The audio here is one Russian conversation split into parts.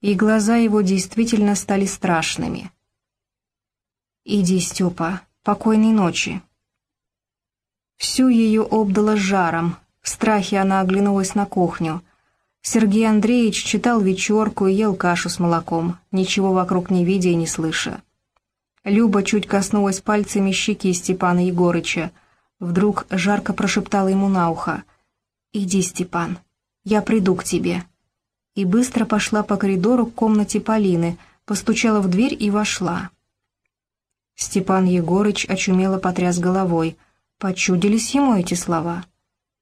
и глаза его действительно стали страшными. «Иди, Степа, покойной ночи». Всю ее обдало жаром, в страхе она оглянулась на кухню. Сергей Андреевич читал вечерку и ел кашу с молоком, ничего вокруг не видя и не слыша. Люба чуть коснулась пальцами щеки Степана Егорыча. Вдруг жарко прошептала ему на ухо. «Иди, Степан, я приду к тебе». И быстро пошла по коридору к комнате Полины, постучала в дверь и вошла. Степан Егорыч очумело потряс головой. Почудились ему эти слова.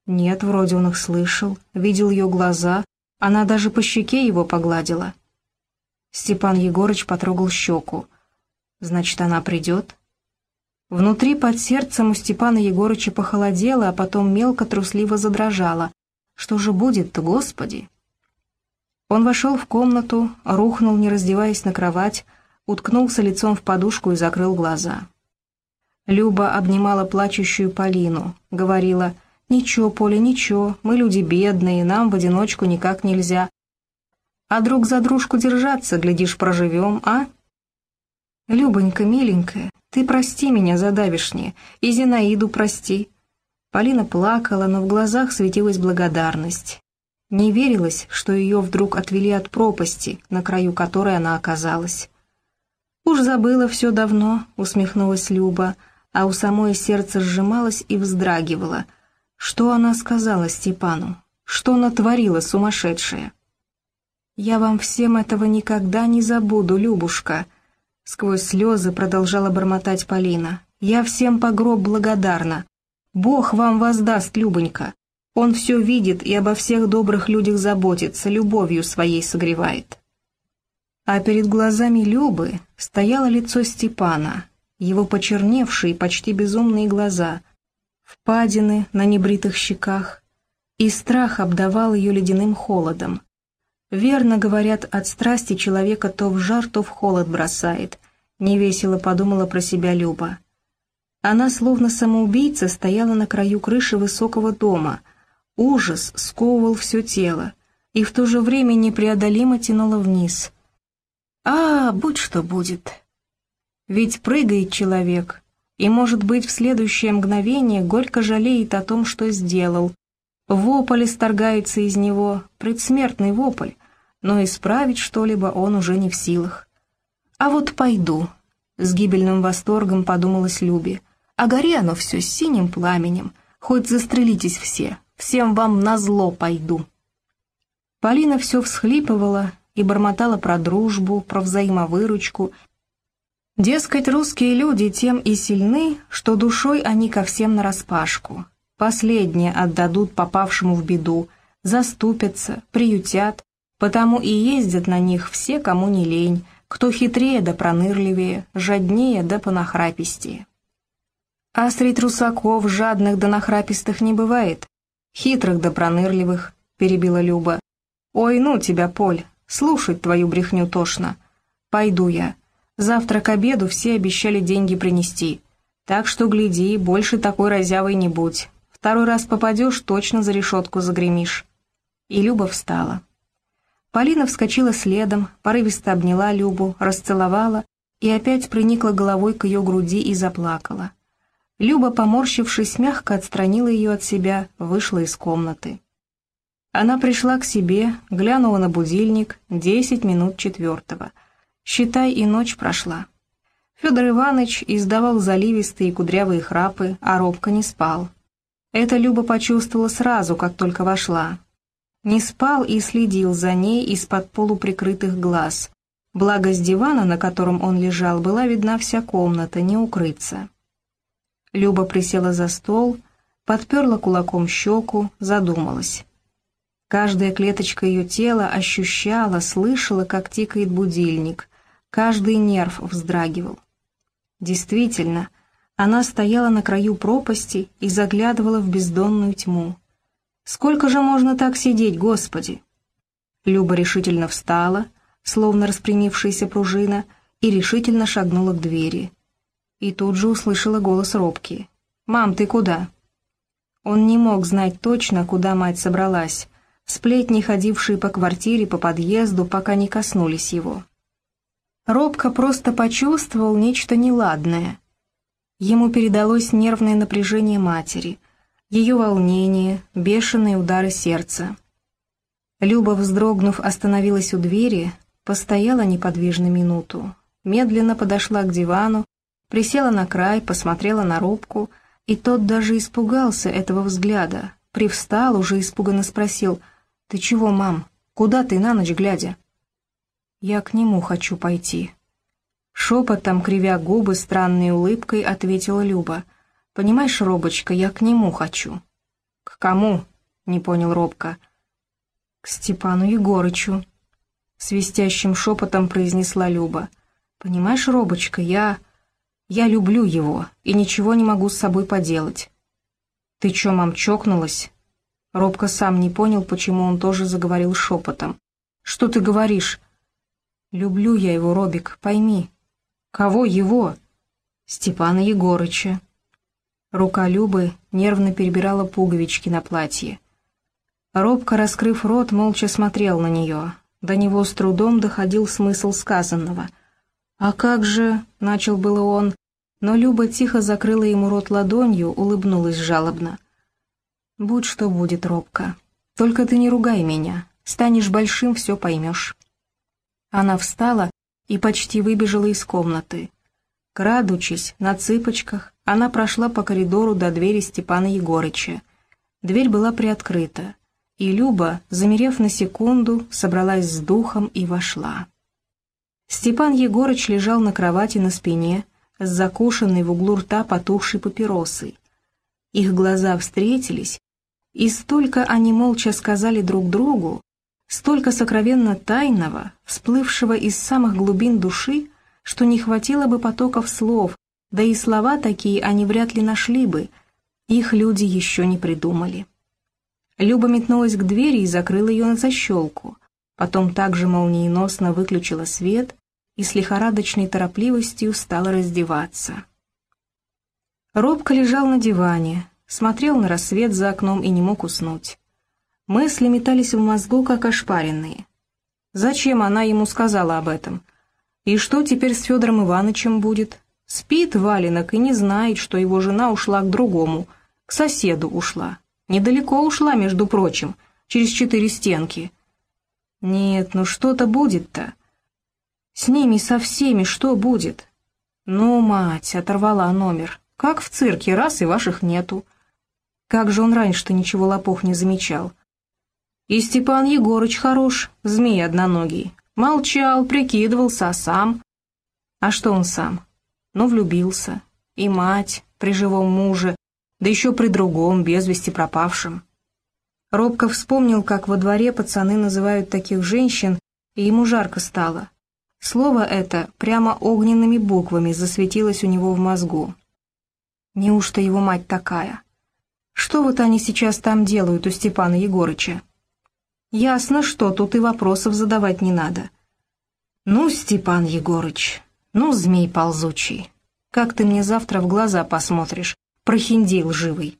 Нет, вроде он их слышал, видел ее глаза, она даже по щеке его погладила. Степан Егорыч потрогал щеку. Значит, она придет? Внутри под сердцем у Степана Егорыча похолодело, а потом мелко трусливо задрожало. Что же будет-то, Господи? Он вошел в комнату, рухнул, не раздеваясь на кровать, уткнулся лицом в подушку и закрыл глаза. Люба обнимала плачущую Полину, говорила — «Ничего, Поля, ничего, мы люди бедные, нам в одиночку никак нельзя. А друг за дружку держаться, глядишь, проживем, а?» «Любонька, миленькая, ты прости меня за давишнее, и Зинаиду прости». Полина плакала, но в глазах светилась благодарность. Не верилось, что ее вдруг отвели от пропасти, на краю которой она оказалась. «Уж забыла все давно», — усмехнулась Люба, а у самой сердце сжималось и вздрагивало — что она сказала Степану? Что натворила сумасшедшая? «Я вам всем этого никогда не забуду, Любушка», — сквозь слезы продолжала бормотать Полина. «Я всем по гроб благодарна. Бог вам воздаст, Любонька. Он все видит и обо всех добрых людях заботится, любовью своей согревает». А перед глазами Любы стояло лицо Степана, его почерневшие, почти безумные глаза — впадины на небритых щеках, и страх обдавал ее ледяным холодом. Верно говорят, от страсти человека то в жар, то в холод бросает, невесело подумала про себя Люба. Она, словно самоубийца, стояла на краю крыши высокого дома. Ужас сковывал все тело и в то же время непреодолимо тянуло вниз. «А, будь что будет!» Ведь прыгает человек, и, может быть, в следующее мгновение горько жалеет о том, что сделал. Вопль исторгается из него, предсмертный вопль, но исправить что-либо он уже не в силах. «А вот пойду», — с гибельным восторгом подумалась Люби, «а гори оно все синим пламенем, хоть застрелитесь все, всем вам назло пойду». Полина все всхлипывала и бормотала про дружбу, про взаимовыручку — Дескать, русские люди тем и сильны, что душой они ко всем нараспашку. Последние отдадут попавшему в беду, заступятся, приютят, потому и ездят на них все, кому не лень, кто хитрее да пронырливее, жаднее да понахрапистее. А среди русаков жадных да нахрапистых не бывает, хитрых да пронырливых, перебила Люба. Ой, ну тебя, Поль, слушать твою брехню тошно. Пойду я. Завтра к обеду все обещали деньги принести. Так что гляди, больше такой разявой не будь. Второй раз попадешь, точно за решетку загремишь». И Люба встала. Полина вскочила следом, порывисто обняла Любу, расцеловала и опять приникла головой к ее груди и заплакала. Люба, поморщившись, мягко отстранила ее от себя, вышла из комнаты. Она пришла к себе, глянула на будильник, десять минут четвертого — Считай, и ночь прошла. Федор Иванович издавал заливистые кудрявые храпы, а робко не спал. Это Люба почувствовала сразу, как только вошла. Не спал и следил за ней из-под полуприкрытых глаз. Благо с дивана, на котором он лежал, была видна вся комната, не укрыться. Люба присела за стол, подперла кулаком щеку, задумалась. Каждая клеточка ее тела ощущала, слышала, как тикает будильник, Каждый нерв вздрагивал. Действительно, она стояла на краю пропасти и заглядывала в бездонную тьму. «Сколько же можно так сидеть, Господи?» Люба решительно встала, словно распрямившаяся пружина, и решительно шагнула к двери. И тут же услышала голос робки. «Мам, ты куда?» Он не мог знать точно, куда мать собралась. Сплетни, ходившие по квартире, по подъезду, пока не коснулись его. Робко просто почувствовал нечто неладное. Ему передалось нервное напряжение матери, ее волнение, бешеные удары сердца. Люба, вздрогнув, остановилась у двери, постояла неподвижно минуту, медленно подошла к дивану, присела на край, посмотрела на Робку, и тот даже испугался этого взгляда, привстал, уже испуганно спросил, «Ты чего, мам? Куда ты на ночь глядя?» «Я к нему хочу пойти». Шепотом, кривя губы, странной улыбкой, ответила Люба. «Понимаешь, Робочка, я к нему хочу». «К кому?» — не понял Робка. «К Степану Егорычу», — свистящим шепотом произнесла Люба. «Понимаешь, Робочка, я... я люблю его и ничего не могу с собой поделать». «Ты чё, мам, чокнулась?» Робка сам не понял, почему он тоже заговорил шепотом. «Что ты говоришь?» «Люблю я его, Робик, пойми». «Кого его?» «Степана Егорыча». Рука Любы нервно перебирала пуговички на платье. Робко раскрыв рот, молча смотрел на нее. До него с трудом доходил смысл сказанного. «А как же...» — начал было он, но Люба тихо закрыла ему рот ладонью, улыбнулась жалобно. «Будь что будет, Робко. Только ты не ругай меня. Станешь большим, все поймешь». Она встала и почти выбежала из комнаты. Крадучись, на цыпочках, она прошла по коридору до двери Степана Егорыча. Дверь была приоткрыта и Люба, замерев на секунду, собралась с духом и вошла. Степан Егорыч лежал на кровати на спине, с закушенной в углу рта потухшей папиросой. Их глаза встретились, и столько они молча сказали друг другу, столько сокровенно тайного, всплывшего из самых глубин души, что не хватило бы потоков слов, да и слова такие они вряд ли нашли бы, их люди еще не придумали. Люба метнулась к двери и закрыла ее на защелку. Потом также молниеносно выключила свет и с лихорадочной торопливостью стала раздеваться. Робко лежал на диване, смотрел на рассвет за окном и не мог уснуть. Мысли метались в мозгу, как ошпаренные. Зачем она ему сказала об этом? И что теперь с Федором Ивановичем будет? Спит валенок и не знает, что его жена ушла к другому, к соседу ушла. Недалеко ушла, между прочим, через четыре стенки. Нет, ну что-то будет-то. С ними со всеми что будет? Ну, мать, оторвала номер. Как в цирке, раз и ваших нету. Как же он раньше-то ничего лопух не замечал. И Степан Егорыч хорош, змей одноногий. Молчал, прикидывался, а сам... А что он сам? Ну, влюбился. И мать при живом муже, да еще при другом, без вести пропавшем. Робко вспомнил, как во дворе пацаны называют таких женщин, и ему жарко стало. Слово это прямо огненными буквами засветилось у него в мозгу. Неужто его мать такая? Что вот они сейчас там делают у Степана Егорыча? Ясно, что тут и вопросов задавать не надо. Ну, Степан Егорыч, ну, змей ползучий, как ты мне завтра в глаза посмотришь, прохиндей лживый.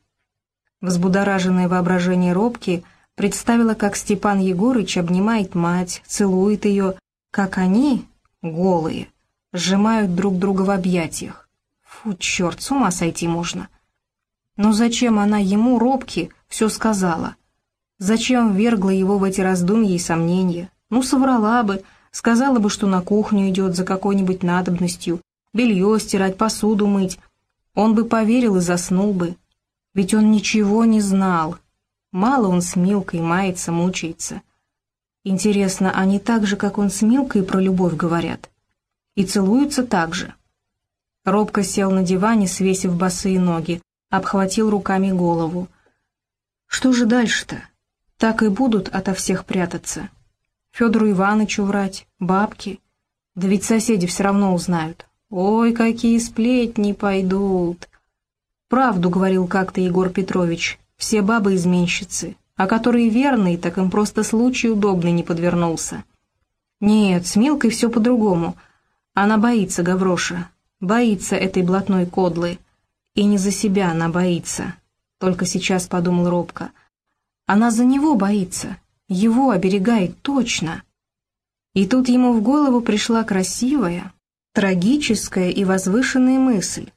Взбудораженное воображение Робки представило, как Степан Егорыч обнимает мать, целует ее, как они, голые, сжимают друг друга в объятиях. Фу, черт, с ума сойти можно. Но зачем она ему, Робке, все сказала? Зачем вергла его в эти раздумья и сомнения? Ну, соврала бы, сказала бы, что на кухню идет за какой-нибудь надобностью, белье стирать, посуду мыть, он бы поверил и заснул бы. Ведь он ничего не знал. Мало он с Милкой мается, мучается. Интересно, они так же, как он с Милкой, про любовь говорят? И целуются так же? Робко сел на диване, свесив босые ноги, обхватил руками голову. Что же дальше-то? Так и будут ото всех прятаться. Федору Ивановичу врать, бабки. Да ведь соседи все равно узнают. Ой, какие сплетни пойдут. Правду говорил как-то Егор Петрович, все бабы изменщицы, а которые верные, так им просто случай удобный не подвернулся. Нет, с Милкой все по-другому. Она боится Гавроша, боится этой блатной кодлы. И не за себя она боится, только сейчас подумал робко. Она за него боится, Его оберегает точно. И тут ему в голову пришла красивая, трагическая и возвышенная мысль.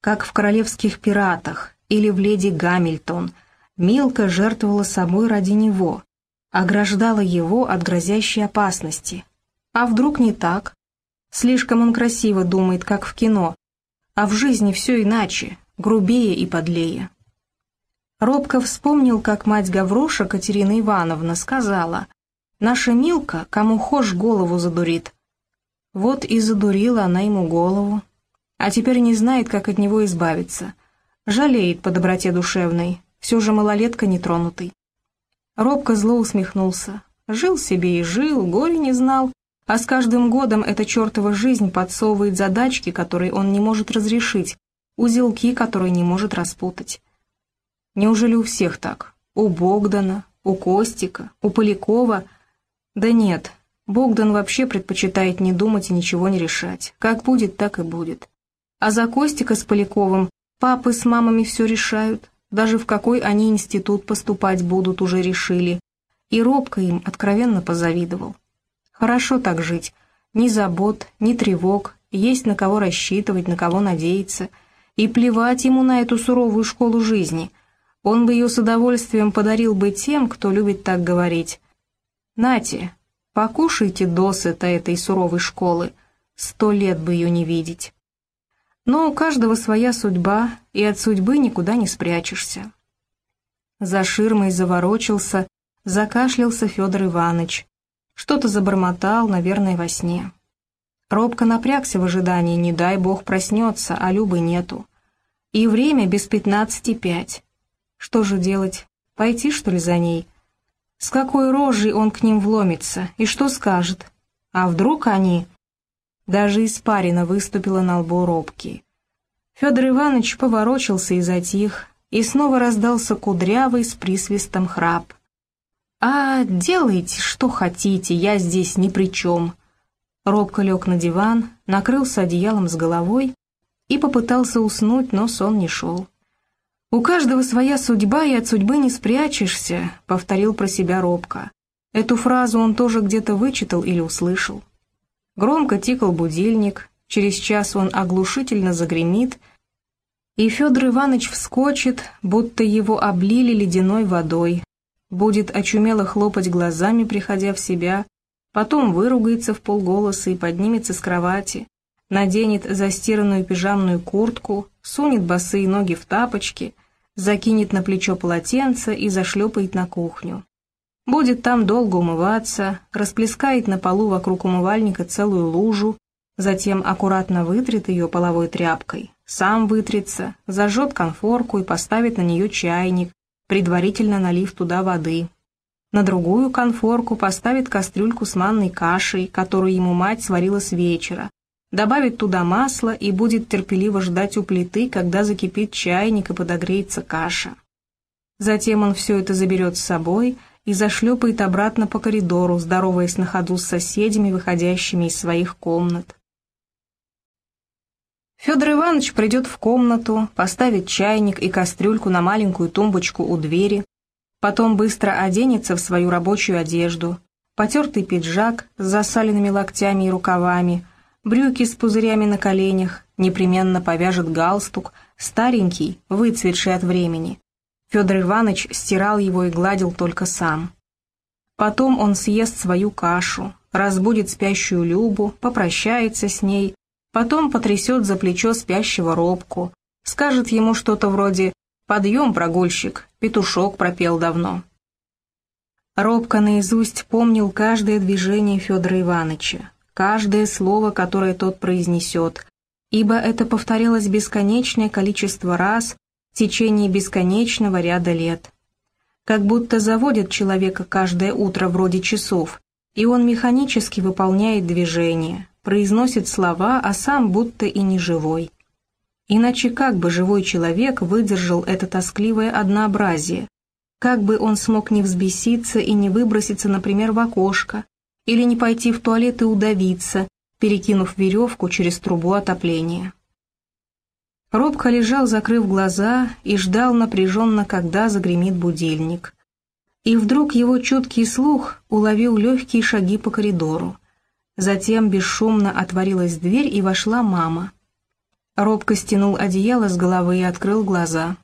Как в «Королевских пиратах» или в «Леди Гамильтон» Милка жертвовала собой ради него, ограждала его от грозящей опасности. А вдруг не так? Слишком он красиво думает, как в кино, а в жизни все иначе, грубее и подлее. Робко вспомнил, как мать Гавроша Катерина Ивановна сказала, «Наша Милка, кому хошь голову задурит». Вот и задурила она ему голову, а теперь не знает, как от него избавиться. Жалеет по доброте душевной, все же малолетка нетронутый. Робко зло усмехнулся. Жил себе и жил, горе не знал, а с каждым годом эта чертова жизнь подсовывает задачки, которые он не может разрешить, узелки, которые не может распутать. Неужели у всех так? У Богдана, у Костика, у Полякова? Да нет, Богдан вообще предпочитает не думать и ничего не решать. Как будет, так и будет. А за Костика с Поляковым папы с мамами все решают. Даже в какой они институт поступать будут, уже решили. И робко им откровенно позавидовал. Хорошо так жить. Ни забот, ни тревог, есть на кого рассчитывать, на кого надеяться. И плевать ему на эту суровую школу жизни – он бы ее с удовольствием подарил бы тем, кто любит так говорить. «Нате, покушайте досыта этой суровой школы, сто лет бы ее не видеть». Но у каждого своя судьба, и от судьбы никуда не спрячешься. За ширмой заворочился, закашлялся Федор Иванович. Что-то забормотал, наверное, во сне. Робко напрягся в ожидании, не дай бог проснется, а Любы нету. И время без пятнадцати пять. Что же делать? Пойти, что ли, за ней? С какой рожей он к ним вломится и что скажет? А вдруг они... Даже испарина выступила на лбу робки. Федор Иванович поворочился и затих, и снова раздался кудрявый с присвистом храп. «А делайте, что хотите, я здесь ни при чем». Робко лег на диван, накрылся одеялом с головой и попытался уснуть, но сон не шел. «У каждого своя судьба, и от судьбы не спрячешься», — повторил про себя робко. Эту фразу он тоже где-то вычитал или услышал. Громко тикал будильник, через час он оглушительно загремит, и Федор Иванович вскочит, будто его облили ледяной водой, будет очумело хлопать глазами, приходя в себя, потом выругается в полголоса и поднимется с кровати, наденет застиранную пижамную куртку, сунет босые ноги в тапочки, закинет на плечо полотенце и зашлепает на кухню. Будет там долго умываться, расплескает на полу вокруг умывальника целую лужу, затем аккуратно вытрет ее половой тряпкой, сам вытрется, зажжет конфорку и поставит на нее чайник, предварительно налив туда воды. На другую конфорку поставит кастрюльку с манной кашей, которую ему мать сварила с вечера, добавит туда масло и будет терпеливо ждать у плиты, когда закипит чайник и подогреется каша. Затем он все это заберет с собой и зашлепает обратно по коридору, здороваясь на ходу с соседями, выходящими из своих комнат. Федор Иванович придет в комнату, поставит чайник и кастрюльку на маленькую тумбочку у двери, потом быстро оденется в свою рабочую одежду, потертый пиджак с засаленными локтями и рукавами, брюки с пузырями на коленях, непременно повяжет галстук, старенький, выцветший от времени. Федор Иванович стирал его и гладил только сам. Потом он съест свою кашу, разбудит спящую Любу, попрощается с ней, потом потрясет за плечо спящего Робку, скажет ему что-то вроде «Подъем, прогульщик, петушок пропел давно». Робко наизусть помнил каждое движение Федора Ивановича, каждое слово, которое тот произнесет, ибо это повторялось бесконечное количество раз в течение бесконечного ряда лет. Как будто заводит человека каждое утро вроде часов, и он механически выполняет движения, произносит слова, а сам будто и не живой. Иначе как бы живой человек выдержал это тоскливое однообразие? Как бы он смог не взбеситься и не выброситься, например, в окошко, или не пойти в туалет и удавиться, перекинув веревку через трубу отопления. Робко лежал, закрыв глаза, и ждал напряженно, когда загремит будильник. И вдруг его чуткий слух уловил легкие шаги по коридору. Затем бесшумно отворилась дверь и вошла мама. Робко стянул одеяло с головы и открыл глаза.